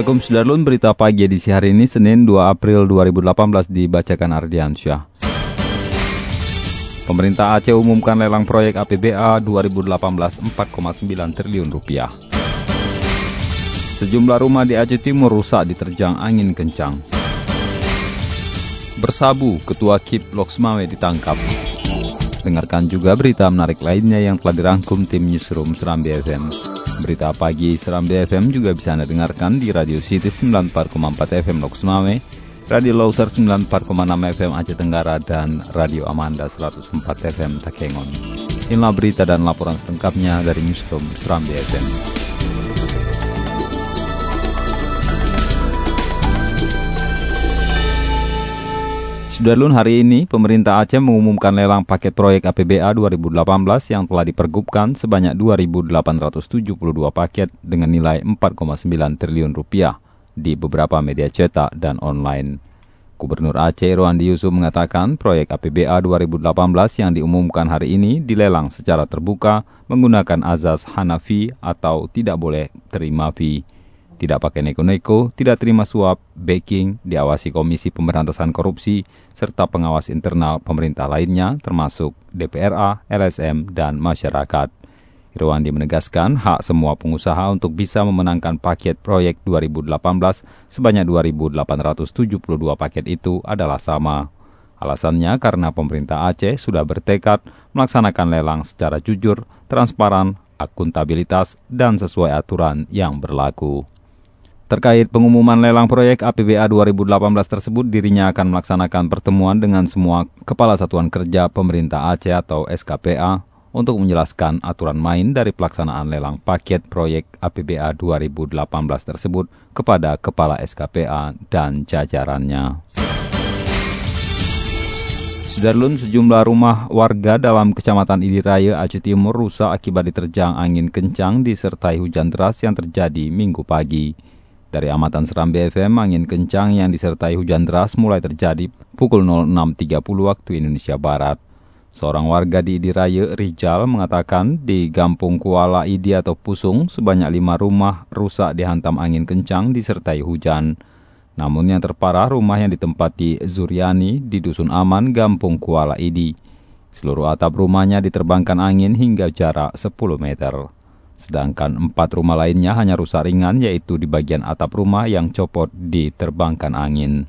Assalamualaikum Sudarlun, berita pagi edisi hari ini Senin 2 April 2018 dibacakan Ardiansyah. Pemerintah Aceh umumkan lelang proyek APBA 2018 4,9 triliun rupiah. Sejumlah rumah di Aceh Timur rusak diterjang angin kencang. Bersabu, Ketua KIP Loksmawe ditangkap. Dengarkan juga berita menarik lainnya yang telah dirangkum tim Newsroom Serambi FM. Berita pagi Seram BFM juga bisa Anda dengarkan di Radio City 94,4 FM Mame, Radio Loser 94,6 FM Aceh Tenggara, dan Radio Amanda 104 FM Takengon. Inilah berita dan laporan selengkapnya dari Newsroom Seram BFM. Sudarlun hari ini, pemerintah Aceh mengumumkan lelang paket proyek APBA 2018 yang telah dipergubkan sebanyak 2.872 paket dengan nilai 4,9 triliun rupiah di beberapa media cetak dan online. Gubernur Aceh Rohandi Yusuf mengatakan proyek APBA 2018 yang diumumkan hari ini dilelang secara terbuka menggunakan azas Hanafi atau tidak boleh terima fee tidak pakai neko-neko, tidak terima suap, backing, diawasi Komisi Pemberantasan Korupsi, serta pengawas internal pemerintah lainnya termasuk DPRA, LSM, dan masyarakat. Irwandi menegaskan hak semua pengusaha untuk bisa memenangkan paket proyek 2018 sebanyak 2.872 paket itu adalah sama. Alasannya karena pemerintah Aceh sudah bertekad melaksanakan lelang secara jujur, transparan, akuntabilitas, dan sesuai aturan yang berlaku. Terkait pengumuman lelang proyek APBA 2018 tersebut, dirinya akan melaksanakan pertemuan dengan semua Kepala Satuan Kerja Pemerintah Aceh atau SKPA untuk menjelaskan aturan main dari pelaksanaan lelang paket proyek APBA 2018 tersebut kepada Kepala SKPA dan jajarannya. Sudarlun, sejumlah rumah warga dalam Kecamatan Idiraya, Aceh Timur rusak akibat diterjang angin kencang disertai hujan deras yang terjadi minggu pagi. Dari amatan Seram BFM, angin kencang yang disertai hujan deras mulai terjadi pukul 06.30 waktu Indonesia Barat. Seorang warga di Idiraya, Rijal, mengatakan di Gampung Kuala Idi atau Pusung, sebanyak lima rumah rusak dihantam angin kencang disertai hujan. Namun yang terparah rumah yang ditempati Zuriani di Dusun Aman, Gampung Kuala Idi. Seluruh atap rumahnya diterbangkan angin hingga jarak 10 meter. Sedangkan empat rumah lainnya hanya rusak ringan yaitu di bagian atap rumah yang copot diterbangkan angin.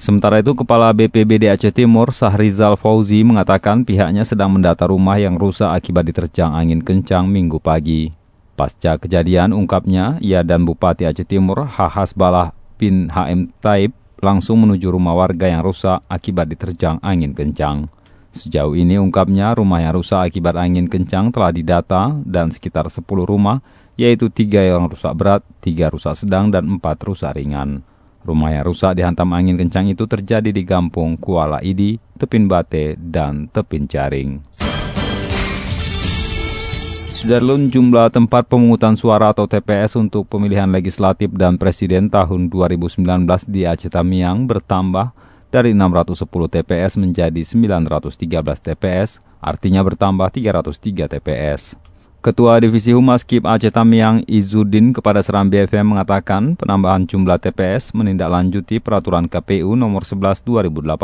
Sementara itu, Kepala BPBD Aceh Timur, Sahrizal Fauzi, mengatakan pihaknya sedang mendata rumah yang rusak akibat diterjang angin kencang minggu pagi. Pasca kejadian, ungkapnya, ia dan Bupati Aceh Timur, Hahas Balah bin HM Taib, langsung menuju rumah warga yang rusak akibat diterjang angin kencang. Sejauh ini ungkapnya rumah yang rusak akibat angin kencang telah didata dan sekitar 10 rumah, yaitu tiga yang rusak berat, tiga rusak sedang, dan empat rusak ringan. Rumah yang rusak dihantam angin kencang itu terjadi di Kampung Kuala Idi, Tepin Bate, dan Tepin Jaring. Sudarlun jumlah tempat pemungutan suara atau TPS untuk pemilihan legislatif dan presiden tahun 2019 di Aceh Tamiang bertambah dari 610 TPS menjadi 913 TPS, artinya bertambah 303 TPS. Ketua Divisi Humas KIP Aceh Tamiang Izudin kepada Seram BFM mengatakan penambahan jumlah TPS menindaklanjuti peraturan KPU nomor 11 2018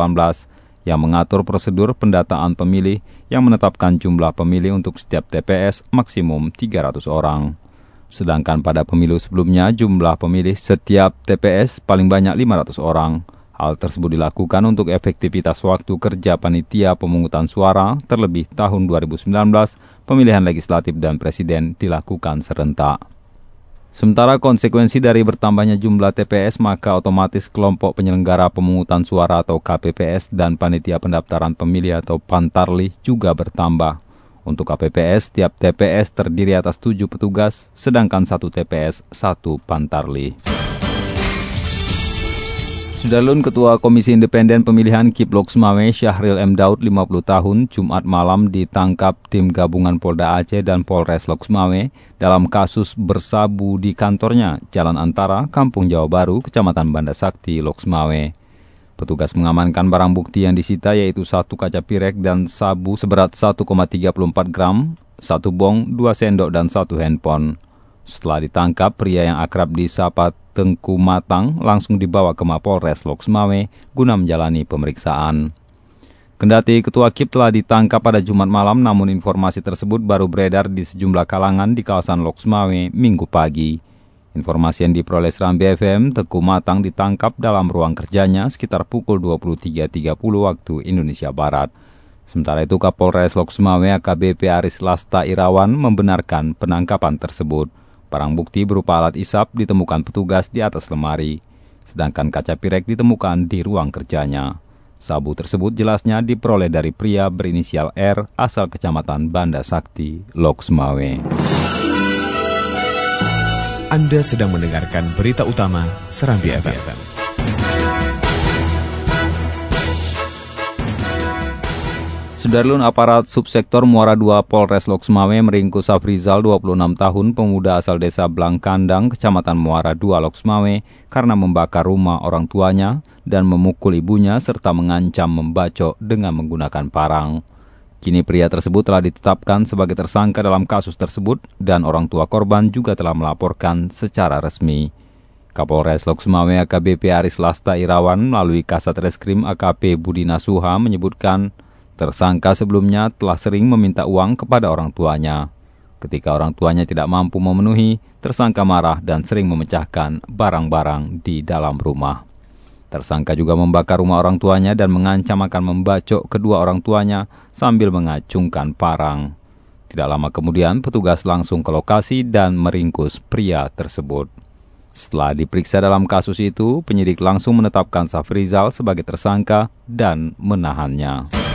yang mengatur prosedur pendataan pemilih yang menetapkan jumlah pemilih untuk setiap TPS maksimum 300 orang. Sedangkan pada pemilu sebelumnya jumlah pemilih setiap TPS paling banyak 500 orang. Hal tersebut dilakukan untuk efektivitas waktu kerja panitia pemungutan suara, terlebih tahun 2019, pemilihan legislatif dan presiden dilakukan serentak. Sementara konsekuensi dari bertambahnya jumlah TPS, maka otomatis kelompok penyelenggara pemungutan suara atau KPPS dan panitia pendaftaran pemilih atau Pantarli juga bertambah. Untuk KPPS, tiap TPS terdiri atas 7 petugas, sedangkan satu TPS satu pantarli. Sudarlun Ketua Komisi Independen Pemilihan Kiplok Semawe Syahril M. Daud 50 tahun Jumat malam ditangkap tim gabungan Polda Aceh dan Polres Lok Semawe dalam kasus bersabu di kantornya Jalan Antara, Kampung Jawa Baru, Kecamatan Banda Sakti, Lok. Petugas mengamankan barang bukti yang disita yaitu satu kaca pirek dan sabu seberat 1,34 gram, satu bong, dua sendok, dan satu handphone. Setelah ditangkap, pria yang akrab disapa Tengku Matang langsung dibawa ke Mapolres Loksmawe guna menjalani pemeriksaan. Kendati Ketua KIP telah ditangkap pada Jumat malam, namun informasi tersebut baru beredar di sejumlah kalangan di kawasan Loksmawe minggu pagi. Informasi yang diperoleh Seram BFM, Teguh Matang ditangkap dalam ruang kerjanya sekitar pukul 23.30 waktu Indonesia Barat. Sementara itu Kapolres Lok Sumawe AKBP Aris Lasta Irawan membenarkan penangkapan tersebut. Barang bukti berupa alat isap ditemukan petugas di atas lemari, sedangkan kaca pirek ditemukan di ruang kerjanya. Sabu tersebut jelasnya diperoleh dari pria berinisial R asal kecamatan Banda Sakti, Lok Sumawe. Anda sedang mendengarkan berita utama Serambi FM. Sudarlun aparat subsektor Muara 2 Polres Lok Sumawe meringkus Safrizal 26 tahun pemuda asal desa Blangkandang, kecamatan Muara 2 Lok Sumawe karena membakar rumah orang tuanya dan memukul ibunya serta mengancam membacok dengan menggunakan parang. Kini pria tersebut telah ditetapkan sebagai tersangka dalam kasus tersebut dan orang tua korban juga telah melaporkan secara resmi. Kapolres Lok Sumawe AKBP Aris Lasta Irawan melalui Kasat Reskrim AKP Budi Nasuha menyebutkan tersangka sebelumnya telah sering meminta uang kepada orang tuanya. Ketika orang tuanya tidak mampu memenuhi, tersangka marah dan sering memecahkan barang-barang di dalam rumah. Tersangka juga membakar rumah orang tuanya dan mengancam akan membacok kedua orang tuanya sambil mengacungkan parang. Tidak lama kemudian, petugas langsung ke lokasi dan meringkus pria tersebut. Setelah diperiksa dalam kasus itu, penyidik langsung menetapkan Safrizal sebagai tersangka dan menahannya.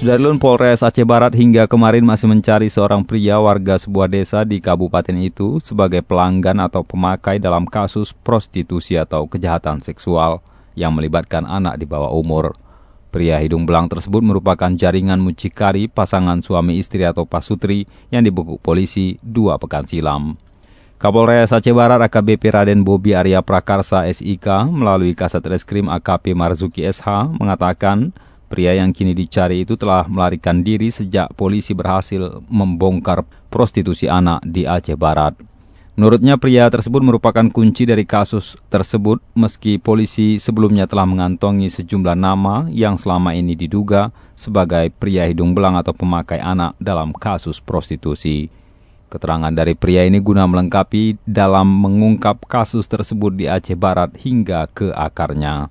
Sudarlun Polres Aceh Barat hingga kemarin masih mencari seorang pria warga sebuah desa di kabupaten itu sebagai pelanggan atau pemakai dalam kasus prostitusi atau kejahatan seksual yang melibatkan anak di bawah umur. Pria hidung belang tersebut merupakan jaringan mucikari pasangan suami istri atau pasutri yang dibekuk polisi dua pekan silam. Kapolres Aceh Barat AKBP Raden Bobi Arya Prakarsa SIK melalui Kasat Reskrim AKP Marzuki SH mengatakan Pria yang kini dicari itu telah melarikan diri sejak polisi berhasil membongkar prostitusi anak di Aceh Barat. Menurutnya pria tersebut merupakan kunci dari kasus tersebut meski polisi sebelumnya telah mengantongi sejumlah nama yang selama ini diduga sebagai pria hidung belang atau pemakai anak dalam kasus prostitusi. Keterangan dari pria ini guna melengkapi dalam mengungkap kasus tersebut di Aceh Barat hingga ke akarnya.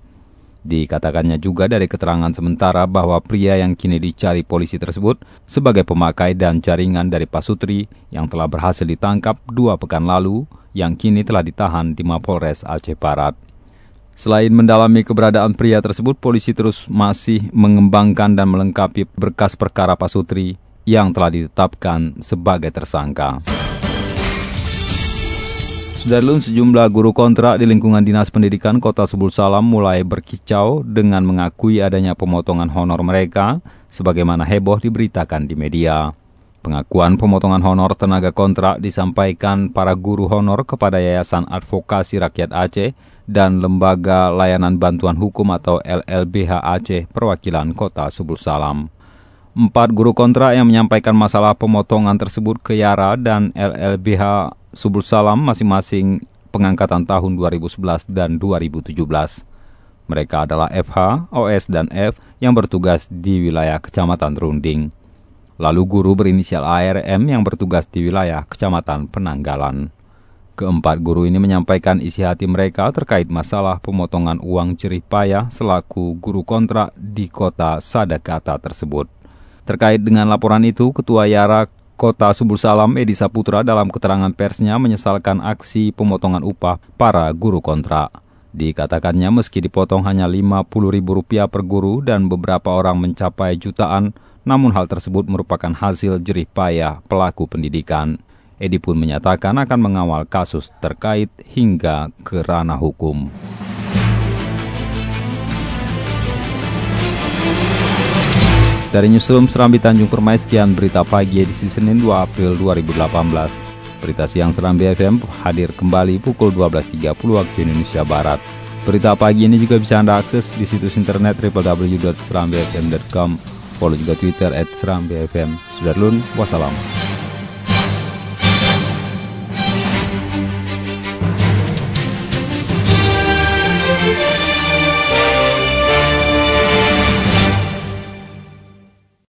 Dikatakannya juga dari keterangan sementara bahwa pria yang kini dicari polisi tersebut sebagai pemakai dan jaringan dari Pasutri yang telah berhasil ditangkap dua pekan lalu yang kini telah ditahan di Mapolres Aceh Barat. Selain mendalami keberadaan pria tersebut, polisi terus masih mengembangkan dan melengkapi berkas perkara Pasutri yang telah ditetapkan sebagai tersangka. Sudarlun sejumlah guru kontrak di lingkungan Dinas Pendidikan Kota Subul Salam mulai berkicau dengan mengakui adanya pemotongan honor mereka sebagaimana heboh diberitakan di media. Pengakuan pemotongan honor tenaga kontrak disampaikan para guru honor kepada Yayasan Advokasi Rakyat Aceh dan Lembaga Layanan Bantuan Hukum atau LLBH Aceh Perwakilan Kota Subul Salam. Empat guru kontrak yang menyampaikan masalah pemotongan tersebut ke Yara dan LLBH Subul Salam masing-masing pengangkatan tahun 2011 dan 2017. Mereka adalah FH, OS, dan F yang bertugas di wilayah Kecamatan Runding. Lalu guru berinisial ARM yang bertugas di wilayah Kecamatan Penanggalan. Keempat guru ini menyampaikan isi hati mereka terkait masalah pemotongan uang jerih payah selaku guru kontrak di kota Sadakata tersebut. Terkait dengan laporan itu, Ketua Yara Kota Subul Salam Edi Saputra dalam keterangan persnya menyesalkan aksi pemotongan upah para guru kontrak. Dikatakannya meski dipotong hanya Rp50.000 per guru dan beberapa orang mencapai jutaan, namun hal tersebut merupakan hasil jerih payah pelaku pendidikan. Edi pun menyatakan akan mengawal kasus terkait hingga ke ranah hukum. Dari Newsroom Serambi Tanjung Permai, sekian berita pagi edisi Senin 2 April 2018. Berita siang Serambi FM hadir kembali pukul 12.30 waktu Indonesia Barat. Berita pagi ini juga bisa Anda akses di situs internet www.serambifm.com. Follow juga Twitter at Serambi FM. Sudah wassalam.